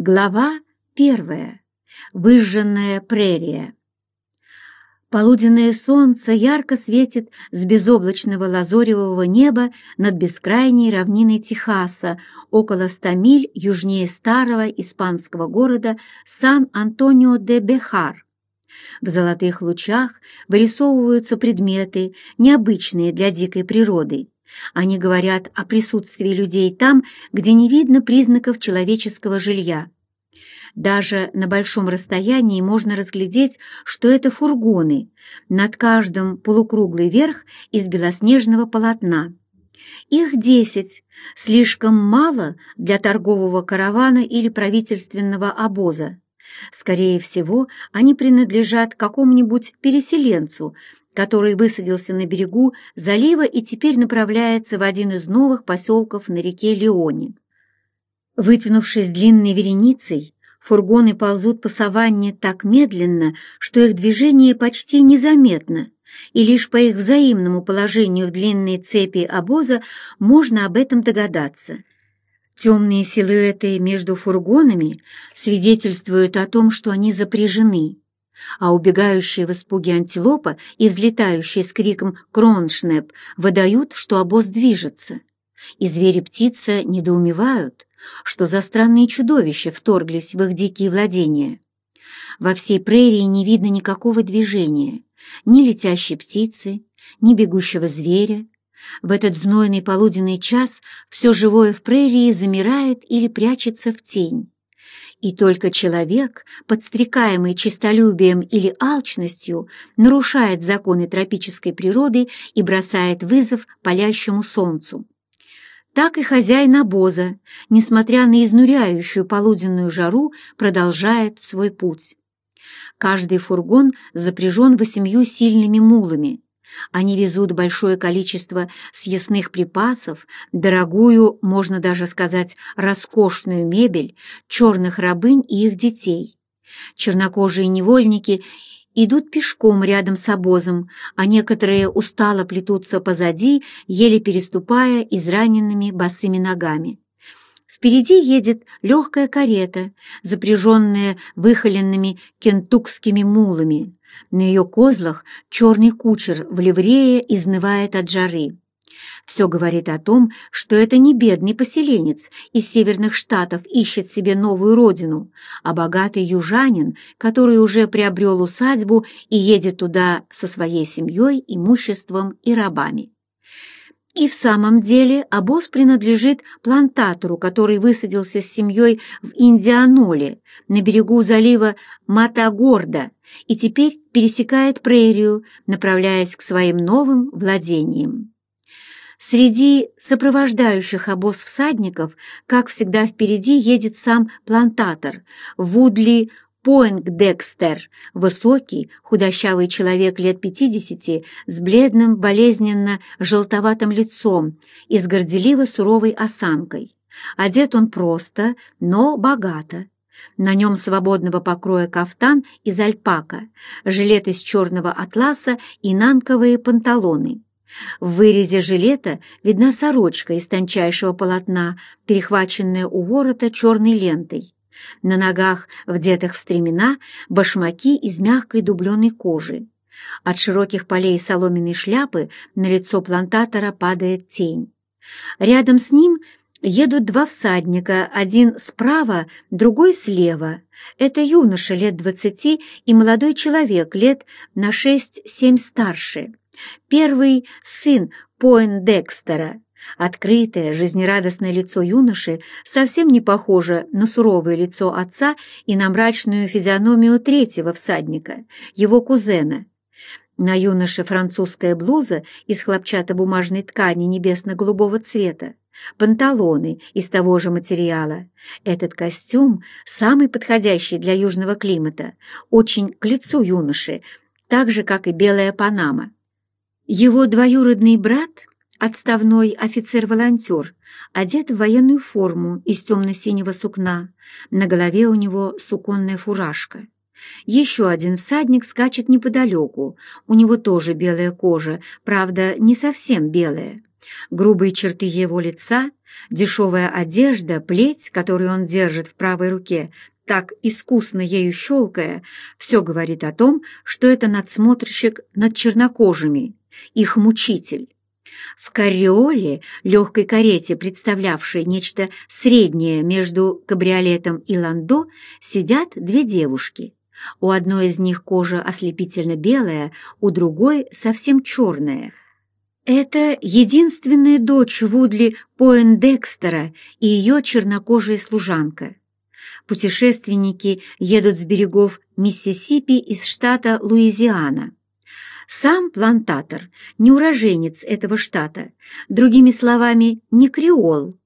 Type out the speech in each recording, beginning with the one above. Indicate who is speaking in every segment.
Speaker 1: Глава первая. Выжженная прерия. Полуденное солнце ярко светит с безоблачного лазоревого неба над бескрайней равниной Техаса, около ста миль южнее старого испанского города Сан-Антонио-де-Бехар. В золотых лучах вырисовываются предметы, необычные для дикой природы. Они говорят о присутствии людей там, где не видно признаков человеческого жилья. Даже на большом расстоянии можно разглядеть, что это фургоны, над каждым полукруглый верх из белоснежного полотна. Их десять, слишком мало для торгового каравана или правительственного обоза. Скорее всего, они принадлежат какому-нибудь переселенцу, который высадился на берегу залива и теперь направляется в один из новых поселков на реке Леоне. Вытянувшись длинной вереницей, фургоны ползут по саванне так медленно, что их движение почти незаметно, и лишь по их взаимному положению в длинной цепи обоза можно об этом догадаться. Темные силуэты между фургонами свидетельствуют о том, что они запряжены а убегающие в испуге антилопа и взлетающие с криком «Кроншнеп» выдают, что обоз движется. И звери-птица недоумевают, что за странные чудовища вторглись в их дикие владения. Во всей прерии не видно никакого движения, ни летящей птицы, ни бегущего зверя. В этот знойный полуденный час все живое в прерии замирает или прячется в тень. И только человек, подстрекаемый честолюбием или алчностью, нарушает законы тропической природы и бросает вызов палящему солнцу. Так и хозяин обоза, несмотря на изнуряющую полуденную жару, продолжает свой путь. Каждый фургон запряжен восемью сильными мулами, они везут большое количество съестных припасов, дорогую, можно даже сказать, роскошную мебель, черных рабынь и их детей. Чернокожие невольники идут пешком рядом с обозом, а некоторые устало плетутся позади, еле переступая израненными босыми ногами. Впереди едет легкая карета, запряженная выхоленными кентукскими мулами. На ее козлах черный кучер в ливрее изнывает от жары. Все говорит о том, что это не бедный поселенец из северных штатов ищет себе новую родину, а богатый южанин, который уже приобрел усадьбу и едет туда со своей семьей, имуществом и рабами. И в самом деле обоз принадлежит плантатору, который высадился с семьей в Индианоле, на берегу залива Матагорда, и теперь пересекает прерию, направляясь к своим новым владениям. Среди сопровождающих обоз всадников, как всегда впереди, едет сам плантатор Вудли Поингдекстер, высокий, худощавый человек лет пятидесяти, с бледным, болезненно-желтоватым лицом и с горделиво-суровой осанкой. Одет он просто, но богато. На нем свободного покроя кафтан из альпака, жилет из черного атласа и нанковые панталоны. В вырезе жилета видна сорочка из тончайшего полотна, перехваченная у ворота черной лентой. На ногах, вдетых в стремена, башмаки из мягкой дубленой кожи. От широких полей соломенной шляпы на лицо плантатора падает тень. Рядом с ним едут два всадника, один справа, другой слева. Это юноша лет двадцати и молодой человек лет на шесть-семь старше. Первый — сын Поиндекстера, Открытое, жизнерадостное лицо юноши совсем не похоже на суровое лицо отца и на мрачную физиономию третьего всадника, его кузена. На юноше французская блуза из хлопчатобумажной ткани небесно-голубого цвета, панталоны из того же материала. Этот костюм, самый подходящий для южного климата, очень к лицу юноши, так же, как и белая панама. Его двоюродный брат — Отставной офицер-волонтер, одет в военную форму из темно-синего сукна, на голове у него суконная фуражка. Еще один всадник скачет неподалеку. У него тоже белая кожа, правда, не совсем белая. Грубые черты его лица, дешевая одежда, плеть, которую он держит в правой руке, так искусно ею щелкая, все говорит о том, что это надсмотрщик над чернокожими, их мучитель. В карриоле, легкой карете, представлявшей нечто среднее между кабриолетом и ландо, сидят две девушки. У одной из них кожа ослепительно белая, у другой совсем черная. Это единственная дочь Вудли Поэндекстера и ее чернокожая служанка. Путешественники едут с берегов Миссисипи из штата Луизиана. Сам плантатор не уроженец этого штата, другими словами, не креол.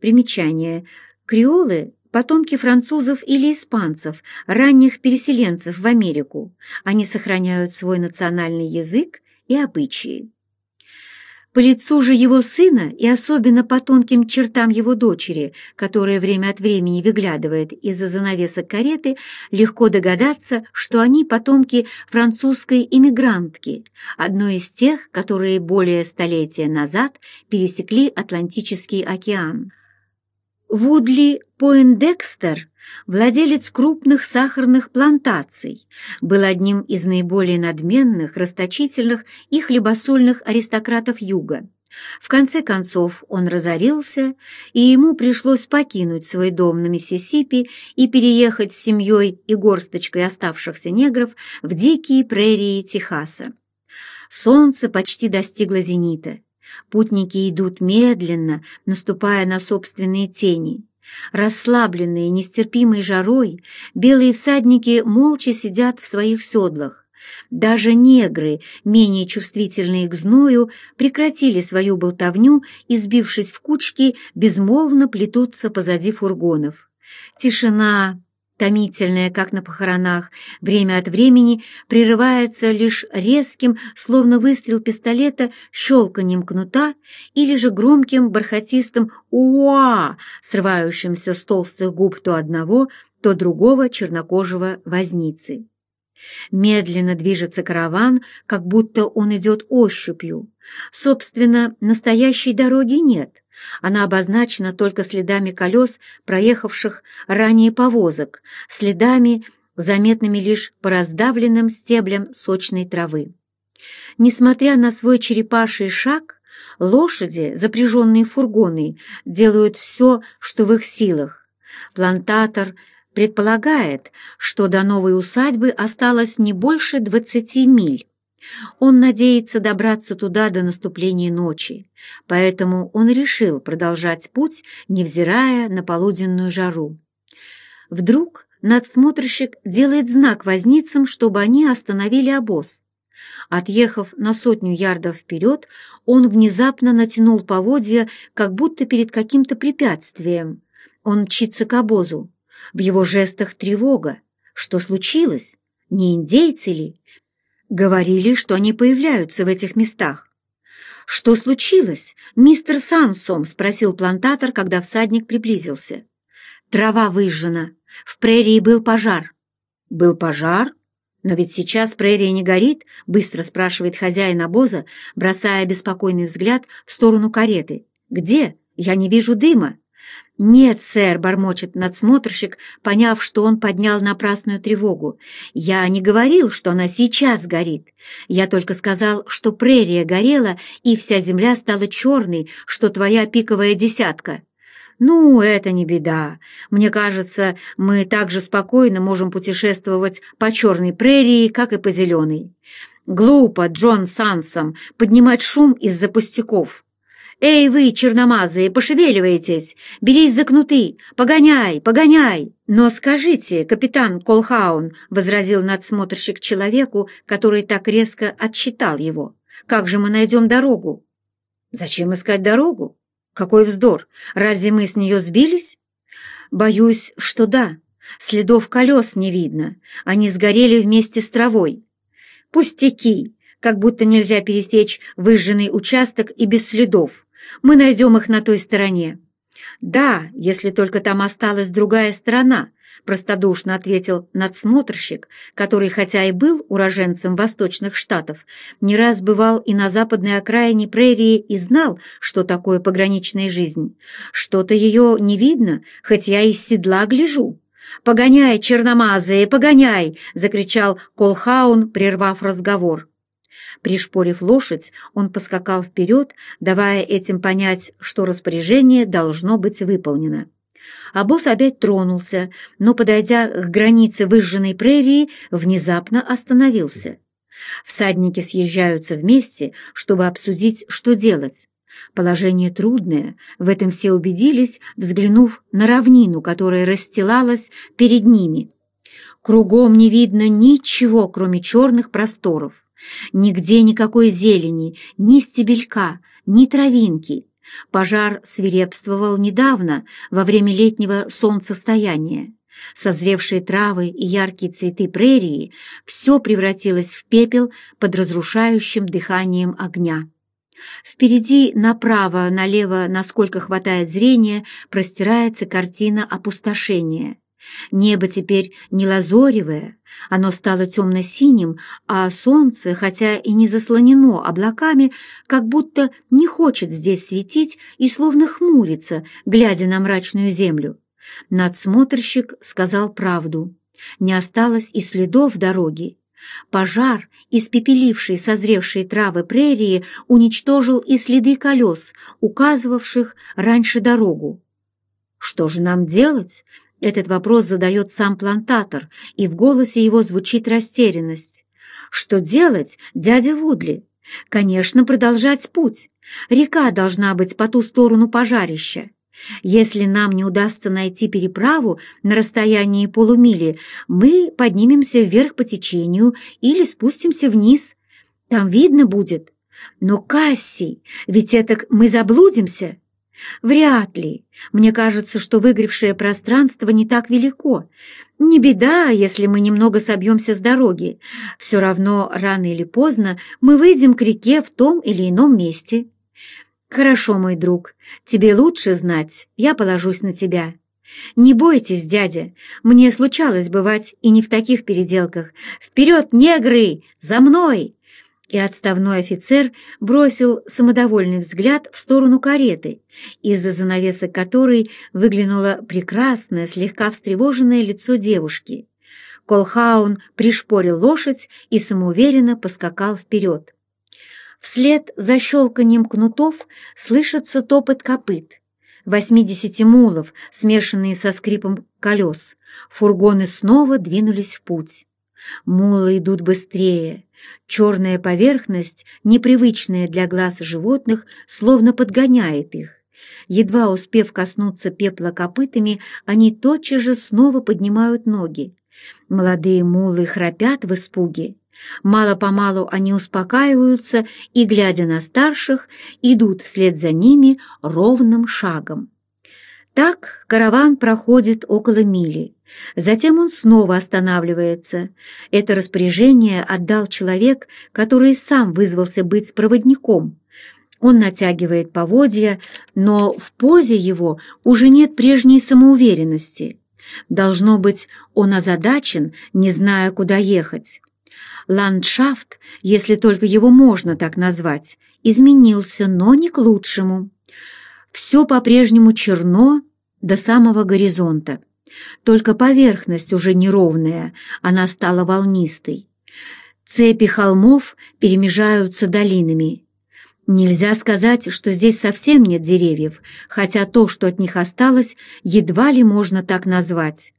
Speaker 1: Примечание. Креолы – потомки французов или испанцев, ранних переселенцев в Америку. Они сохраняют свой национальный язык и обычаи. По лицу же его сына и особенно по тонким чертам его дочери, которая время от времени выглядывает из-за занавесок кареты, легко догадаться, что они потомки французской иммигрантки, одной из тех, которые более столетия назад пересекли Атлантический океан. Вудли Поиндекстер, владелец крупных сахарных плантаций, был одним из наиболее надменных, расточительных и хлебосольных аристократов Юга. В конце концов он разорился, и ему пришлось покинуть свой дом на Миссисипи и переехать с семьей и горсточкой оставшихся негров в дикие прерии Техаса. Солнце почти достигло зенита. Путники идут медленно, наступая на собственные тени. Расслабленные нестерпимой жарой, белые всадники молча сидят в своих седлах. Даже негры, менее чувствительные к зною, прекратили свою болтовню и, сбившись в кучки, безмолвно плетутся позади фургонов. Тишина, томительное, как на похоронах, время от времени прерывается лишь резким, словно выстрел пистолета, щелканием кнута или же громким бархатистым «уа», срывающимся с толстых губ то одного, то другого чернокожего возницы. Медленно движется караван, как будто он идет ощупью. Собственно, настоящей дороги нет. Она обозначена только следами колес, проехавших ранее повозок, следами, заметными лишь по раздавленным стеблям сочной травы. Несмотря на свой черепаший шаг, лошади, запряженные в фургоны, делают все, что в их силах. Плантатор предполагает, что до новой усадьбы осталось не больше двадцати миль. Он надеется добраться туда до наступления ночи, поэтому он решил продолжать путь, невзирая на полуденную жару. Вдруг надсмотрщик делает знак возницам, чтобы они остановили обоз. Отъехав на сотню ярдов вперед, он внезапно натянул поводья, как будто перед каким-то препятствием. Он мчится к обозу. В его жестах тревога. Что случилось? Не индейцы ли? Говорили, что они появляются в этих местах. «Что случилось, мистер Сансом?» — спросил плантатор, когда всадник приблизился. «Трава выжжена. В прерии был пожар». «Был пожар? Но ведь сейчас прерия не горит?» — быстро спрашивает хозяин обоза, бросая беспокойный взгляд в сторону кареты. «Где? Я не вижу дыма». «Нет, сэр», — бормочет надсмотрщик, поняв, что он поднял напрасную тревогу. «Я не говорил, что она сейчас горит. Я только сказал, что прерия горела, и вся земля стала черной, что твоя пиковая десятка». «Ну, это не беда. Мне кажется, мы так же спокойно можем путешествовать по черной прерии, как и по зеленой. Глупо, Джон Сансом, поднимать шум из-за пустяков». «Эй вы, черномазые, пошевеливайтесь! Берись за кнуты! Погоняй, погоняй!» «Но скажите, капитан Колхаун», — возразил надсмотрщик человеку, который так резко отчитал его, «как же мы найдем дорогу?» «Зачем искать дорогу? Какой вздор! Разве мы с нее сбились?» «Боюсь, что да. Следов колес не видно. Они сгорели вместе с травой». «Пустяки! Как будто нельзя пересечь выжженный участок и без следов. Мы найдем их на той стороне. Да, если только там осталась другая сторона, — простодушно ответил надсмотрщик, который, хотя и был уроженцем восточных штатов, не раз бывал и на западной окраине прерии и знал, что такое пограничная жизнь. «Что-то ее не видно, хоть я из седла гляжу». «Погоняй, черномазые, погоняй!» — закричал Колхаун, прервав разговор. Пришпорив лошадь, он поскакал вперед, давая этим понять, что распоряжение должно быть выполнено. А босс опять тронулся, но, подойдя к границе выжженной прерии, внезапно остановился. Всадники съезжаются вместе, чтобы обсудить, что делать. Положение трудное, в этом все убедились, взглянув на равнину, которая расстилалась перед ними. Кругом не видно ничего, кроме черных просторов. Нигде никакой зелени, ни стебелька, ни травинки. Пожар свирепствовал недавно, во время летнего солнцестояния. Созревшие травы и яркие цветы прерии все превратилось в пепел под разрушающим дыханием огня. Впереди, направо, налево, насколько хватает зрения, простирается картина опустошения. Небо теперь не лазоревое, оно стало темно-синим, а солнце, хотя и не заслонено облаками, как будто не хочет здесь светить и словно хмурится, глядя на мрачную землю. Надсмотрщик сказал правду. Не осталось и следов дороги. Пожар, испепеливший созревшие травы прерии, уничтожил и следы колес, указывавших раньше дорогу. «Что же нам делать?» Этот вопрос задает сам плантатор, и в голосе его звучит растерянность. Что делать, дядя Вудли? Конечно, продолжать путь. Река должна быть по ту сторону пожарища. Если нам не удастся найти переправу на расстоянии полумили, мы поднимемся вверх по течению или спустимся вниз. Там видно будет. Но, Кассий, ведь это мы заблудимся. Вряд ли. Мне кажется, что выгревшее пространство не так велико. Не беда, если мы немного собьемся с дороги. Все равно, рано или поздно, мы выйдем к реке в том или ином месте. Хорошо, мой друг, тебе лучше знать, я положусь на тебя. Не бойтесь, дядя, мне случалось бывать и не в таких переделках. Вперед, негры, за мной! И отставной офицер бросил самодовольный взгляд в сторону кареты, из-за занавесок которой выглянуло прекрасное, слегка встревоженное лицо девушки. Колхаун пришпорил лошадь и самоуверенно поскакал вперед. Вслед за щелканием кнутов слышится топот копыт. Восьмидесяти мулов, смешанные со скрипом колес, фургоны снова двинулись в путь. Мулы идут быстрее. Черная поверхность, непривычная для глаз животных, словно подгоняет их. Едва успев коснуться пепла копытами, они тотчас же снова поднимают ноги. Молодые мулы храпят в испуге. Мало-помалу они успокаиваются и, глядя на старших, идут вслед за ними ровным шагом. Так караван проходит около мили. Затем он снова останавливается. Это распоряжение отдал человек, который сам вызвался быть проводником. Он натягивает поводья, но в позе его уже нет прежней самоуверенности. Должно быть, он озадачен, не зная, куда ехать. Ландшафт, если только его можно так назвать, изменился, но не к лучшему. Все по-прежнему черно до самого горизонта. Только поверхность уже неровная, она стала волнистой. Цепи холмов перемежаются долинами. Нельзя сказать, что здесь совсем нет деревьев, хотя то, что от них осталось, едва ли можно так назвать.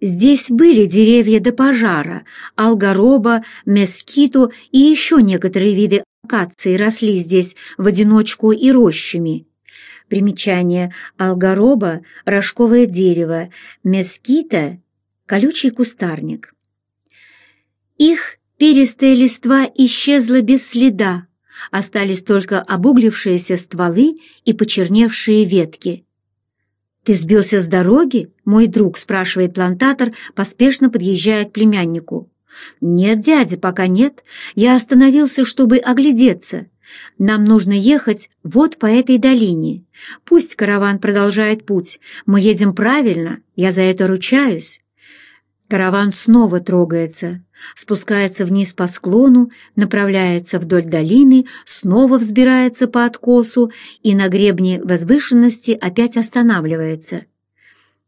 Speaker 1: Здесь были деревья до пожара, алгороба, мескиту и еще некоторые виды акации росли здесь в одиночку и рощами. Примечание алгороба – рожковое дерево, мескита – колючий кустарник. Их перистая листва исчезла без следа, остались только обуглившиеся стволы и почерневшие ветки. «Ты сбился с дороги?» — мой друг спрашивает плантатор, поспешно подъезжая к племяннику. «Нет, дядя, пока нет. Я остановился, чтобы оглядеться. Нам нужно ехать вот по этой долине. Пусть караван продолжает путь. Мы едем правильно, я за это ручаюсь». Караван снова трогается, спускается вниз по склону, направляется вдоль долины, снова взбирается по откосу и на гребне возвышенности опять останавливается.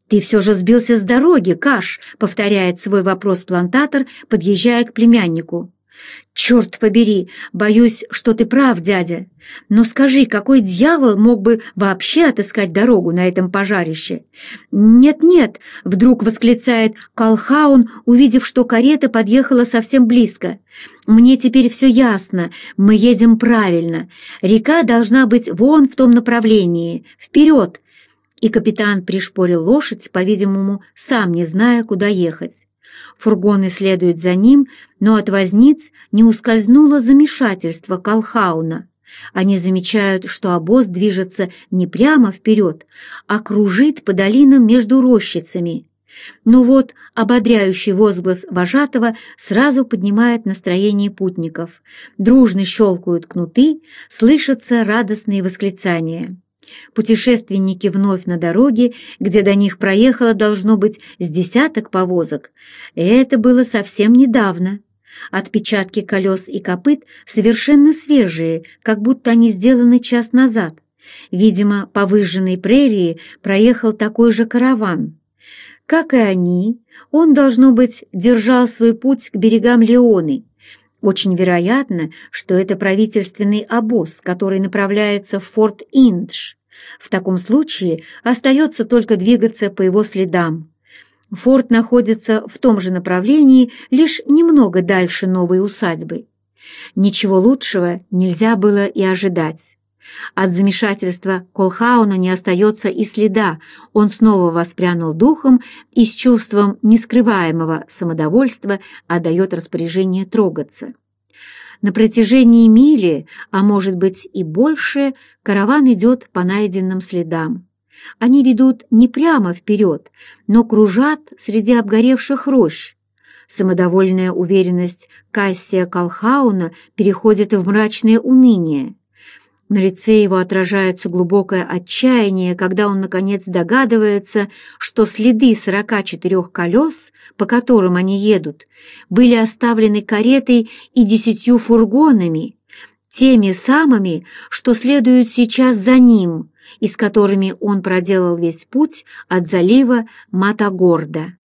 Speaker 1: «Ты все же сбился с дороги, Каш», — повторяет свой вопрос плантатор, подъезжая к племяннику. «Черт побери, боюсь, что ты прав, дядя. Но скажи, какой дьявол мог бы вообще отыскать дорогу на этом пожарище?» «Нет-нет», — вдруг восклицает Калхаун, увидев, что карета подъехала совсем близко. «Мне теперь все ясно, мы едем правильно. Река должна быть вон в том направлении. Вперед!» И капитан пришпорил лошадь, по-видимому, сам не зная, куда ехать. Фургоны следуют за ним, но от возниц не ускользнуло замешательство Колхауна. Они замечают, что обоз движется не прямо вперед, а кружит по долинам между рощицами. Но вот ободряющий возглас вожатого сразу поднимает настроение путников. Дружно щелкают кнуты, слышатся радостные восклицания. Путешественники вновь на дороге, где до них проехало, должно быть, с десяток повозок. Это было совсем недавно. Отпечатки колес и копыт совершенно свежие, как будто они сделаны час назад. Видимо, по выжженной прерии проехал такой же караван. Как и они, он, должно быть, держал свой путь к берегам Леоны. Очень вероятно, что это правительственный обоз, который направляется в форт Индж. В таком случае остается только двигаться по его следам. Форт находится в том же направлении, лишь немного дальше новой усадьбы. Ничего лучшего нельзя было и ожидать. От замешательства Колхауна не остается и следа, он снова воспрянул духом и с чувством нескрываемого самодовольства отдает распоряжение трогаться. На протяжении мили, а может быть и больше, караван идет по найденным следам. Они ведут не прямо вперед, но кружат среди обгоревших рощ. Самодовольная уверенность Кассия Калхауна переходит в мрачное уныние. На лице его отражается глубокое отчаяние, когда он, наконец, догадывается, что следы сорока четырех колес, по которым они едут, были оставлены каретой и десятью фургонами, теми самыми, что следуют сейчас за ним, и с которыми он проделал весь путь от залива Матагорда.